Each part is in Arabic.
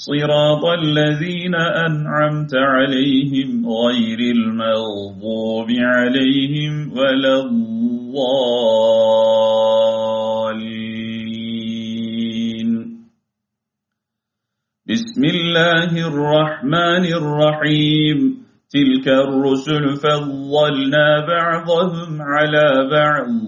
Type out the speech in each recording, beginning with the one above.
صراط الذين أنعمت عليهم غير المغضوب عليهم ولا الضالين. بسم الله الرحمن الرحيم. تلك الرسل فضلنا بعضهم على بعض.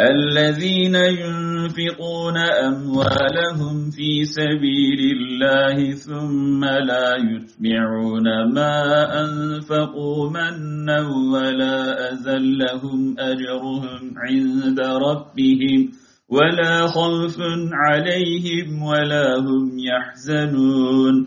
الذين ينفقون أموالهم في سبيل الله ثم لا يتبعون ما أنفقوا منا ولا أذل لهم أجرهم عند ربهم ولا خوف عليهم ولا هم يحزنون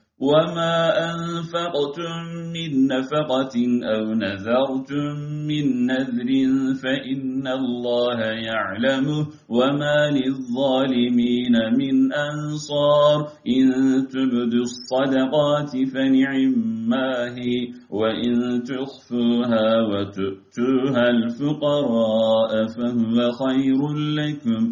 وما أنفقتم من نفقة أو نذرتم من نذر فإن الله يعلمه وما للظالمين من أنصار إن تبدوا الصدقات فنعم ما هي وإن تخفوها وتؤتوها الفقراء فهو خير لكم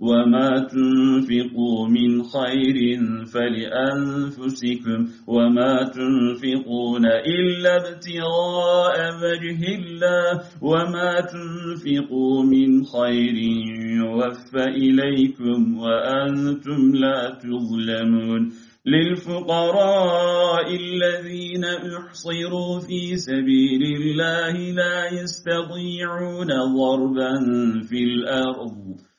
وما تنفقوا من خير فلأنفسكم وما تنفقون إلا ابتغاء وجه الله وما تنفقوا من خير يوفى إليكم وأنتم لا تظلمون للفقراء الذين احصروا في سبيل الله لا يستطيعون ضربا في الأرض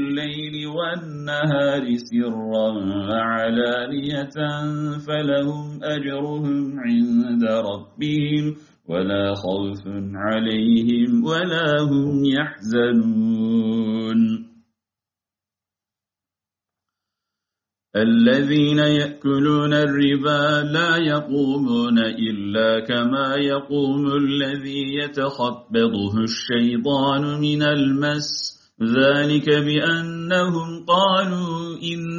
بالليل والنهار سرا وعلانية فلهم أجرهم عند ربهم ولا خوف عليهم ولا هم يحزنون. الذين يأكلون الربا لا يقومون إلا كما يقوم الذي يتخبطه الشيطان من المس ذلك بأنهم قالوا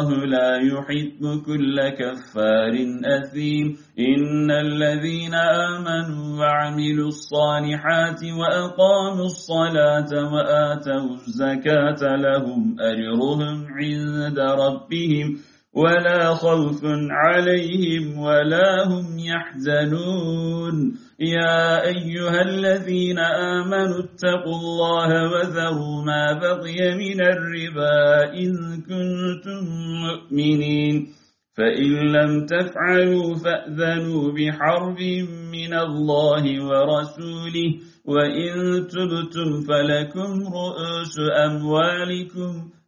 لا يحب كل كفار أثيم. إن الذين آمنوا وعملوا الصالحات وأقاموا الصلاة وآتوا الزكاة لهم أجرهم عند ربهم. ولا خوف عليهم ولا هم يحزنون. يا أيها الذين آمنوا اتقوا الله وذروا ما بقي من الربا إن كنتم مؤمنين. فإن لم تفعلوا فأذنوا بحرب من الله ورسوله وإن تبتم فلكم رؤوس أموالكم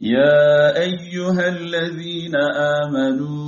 يا أيها الذين آمنوا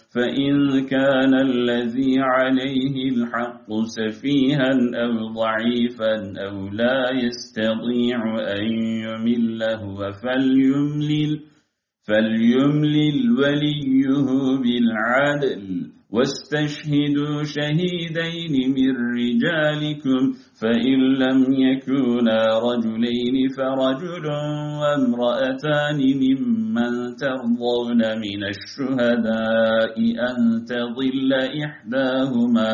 فإن كان الذي عليه الحق سفيها أو ضعيفا أو لا يستطيع أن يمله فليملل فليملل وليه بالعدل واستشهدوا شهيدين من رجالكم فإن لم يكونا رجلين فرجل وامرأتان ممن ترضون من الشهداء أن تضل إحداهما.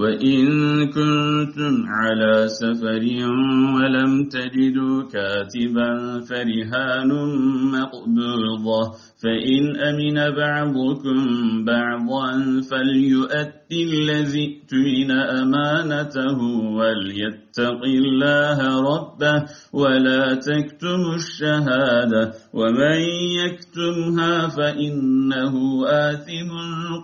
وإن كنتم على سفر ولم تجدوا كاتبا فرهان مقبوضة فإن أمن بعضكم بعضا فليؤتي الذي ائتمن أمانته وليتق الله ربه ولا تكتم الشهادة ومن يكتمها فإنه آثم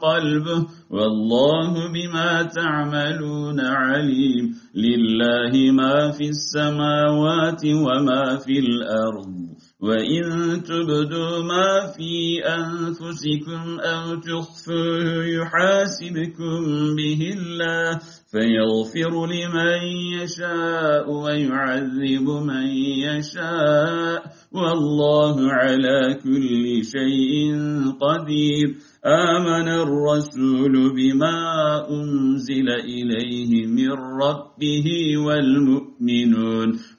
قلبه والله بما تعملون عليم لله ما في السماوات وما في الأرض وإن تبدوا ما في أنفسكم أو تخفوه يحاسبكم به الله فيغفر لمن يشاء ويعذب من يشاء والله على كل شيء قدير آمن الرسول بما أنزل إليه من ربه والمؤمنون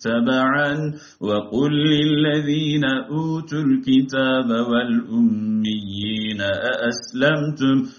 تبعا. وقل للذين أوتوا الكتاب والأميين أأسلمتم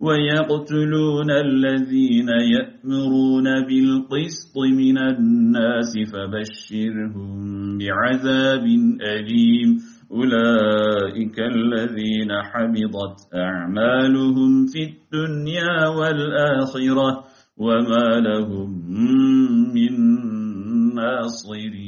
ويقتلون الذين يأمرون بالقسط من الناس فبشرهم بعذاب أليم. أولئك الذين حبضت أعمالهم في الدنيا والآخرة وما لهم من ناصرين.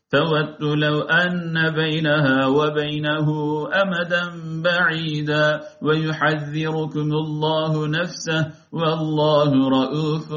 تود لو أن بينها وبينه أمدا بعيدا ويحذركم الله نفسه والله رؤوف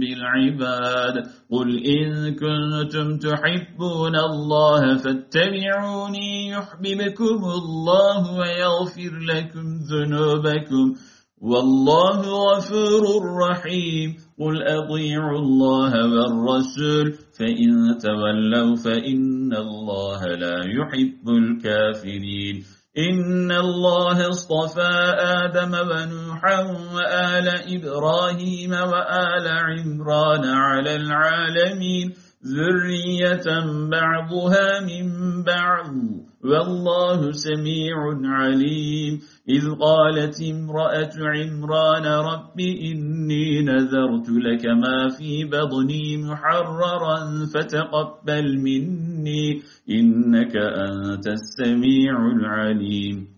بالعباد قل إن كنتم تحبون الله فاتبعوني يحببكم الله ويغفر لكم ذنوبكم والله غفور رحيم. قل أضيعوا الله والرسول فإن تولوا فإن الله لا يحب الكافرين. إن الله اصطفى آدم ونوحا وآل إبراهيم وآل عمران على العالمين. ذرية بعضها من بعض. والله سميع عليم. إذ قالت امرأة عمران رب إني نذرت لك ما في بطني محررا فتقبل مني إنك أنت السميع العليم.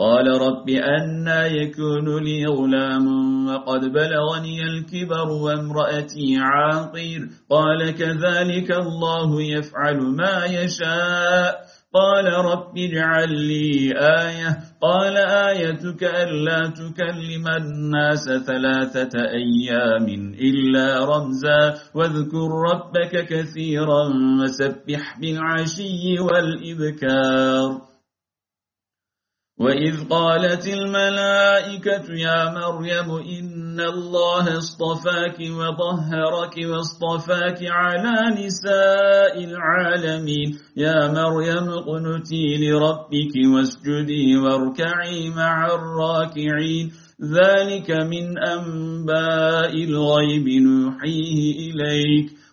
قال رب أنا يكون لي غلام وقد بلغني الكبر وامرأتي عاقر قال كذلك الله يفعل ما يشاء. قال رب اجعل لي آية. قال آيتك ألا تكلم الناس ثلاثة أيام إلا رمزا. واذكر ربك كثيرا وسبح بالعشي والإبكار. وإذ قالت الملائكة يا مريم إن الله اصطفاك وطهرك واصطفاك على نساء العالمين يا مريم قنتي لربك واسجدي واركعي مع الراكعين ذلك من أنباء الغيب نوحيه إليك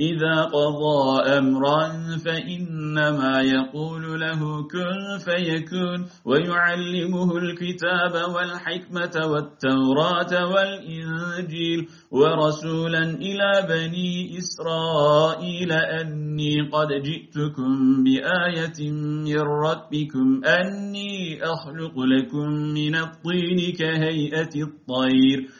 إذا قضى أمرا فإنما يقول له كن فيكون ويعلمه الكتاب والحكمة والتوراة والإنجيل ورسولا إلى بني إسرائيل أني قد جئتكم بآية من ربكم أني أخلق لكم من الطين كهيئة الطير.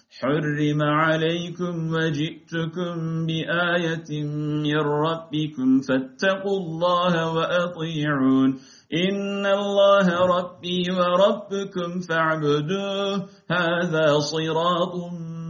حرم عليكم وجئتكم بآية من ربكم فاتقوا الله وأطيعون إن الله ربي وربكم فاعبدوه هذا صراط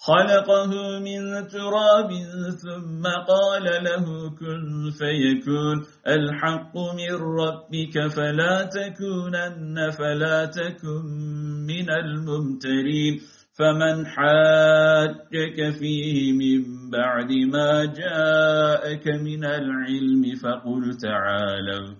خلقه من تراب ثم قال له كن فيكون. الحق من ربك فلا تكونن فلا تكن من الممترين. فمن حاجك فيه من بعد ما جاءك من العلم فقل تعالوا.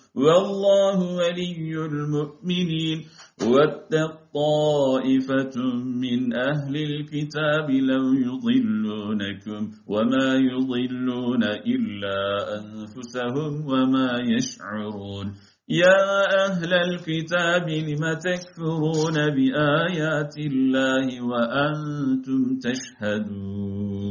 والله ولي المؤمنين. واتق طائفة من أهل الكتاب لو يضلونكم وما يضلون إلا أنفسهم وما يشعرون. يا أهل الكتاب لم تكفرون بآيات الله وأنتم تشهدون؟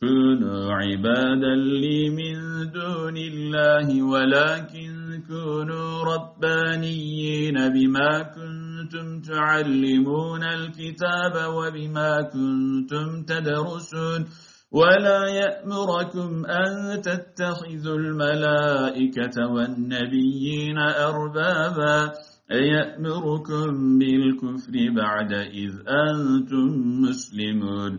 كونوا عبادا لي من دون الله ولكن كونوا ربانيين بما كنتم تعلمون الكتاب وبما كنتم تدرسون ولا يأمركم أن تتخذوا الملائكة والنبيين أربابا يأمركم بالكفر بعد إذ أنتم مسلمون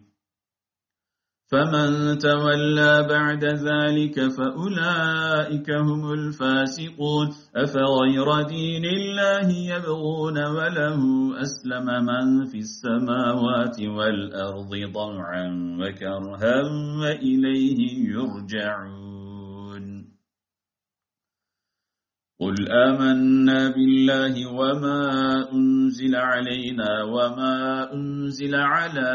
فمن تولى بعد ذلك فأولئك هم الفاسقون. أفغير دين الله يبغون وله أسلم من في السماوات والأرض ضمعا وكرها وإليه يرجعون. قل آمنا بالله وما أنزل علينا وما أنزل على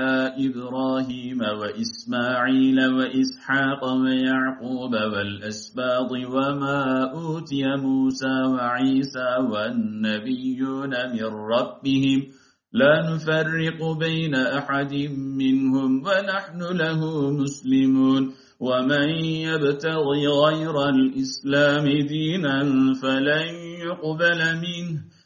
إبراهيم وإسماعيل وإسحاق ويعقوب والأسباط وما أوتي موسى وعيسى والنبيون من ربهم لا نفرق بين أحد منهم ونحن له مسلمون ومن يبتغي غير الإسلام دينا فلن يقبل منه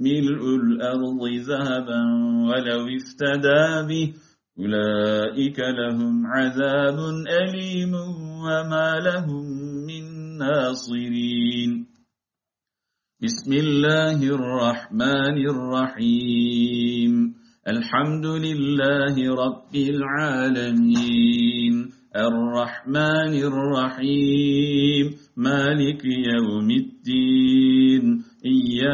ملء الأرض ذهبا ولو افتدى به. أولئك لهم عذاب أليم وما لهم من ناصرين. بسم الله الرحمن الرحيم. الحمد لله رب العالمين. الرحمن الرحيم. مالك يوم الدين.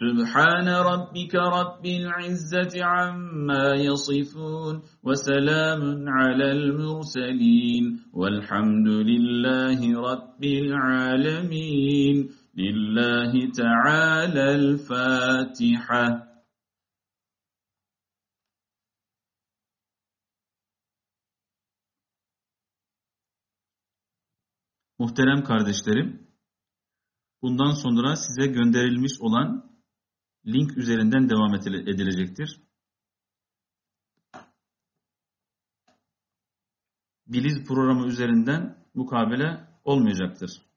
سبحان ربك رب العزة عما يصفون وسلام على المرسلين والحمد لله رب العالمين لله تعالى الفاتحة. Muhterem kardeşlerim, bundan sonra size gönderilmiş olan link üzerinden devam edilecektir. Biliz programı üzerinden mukabele olmayacaktır.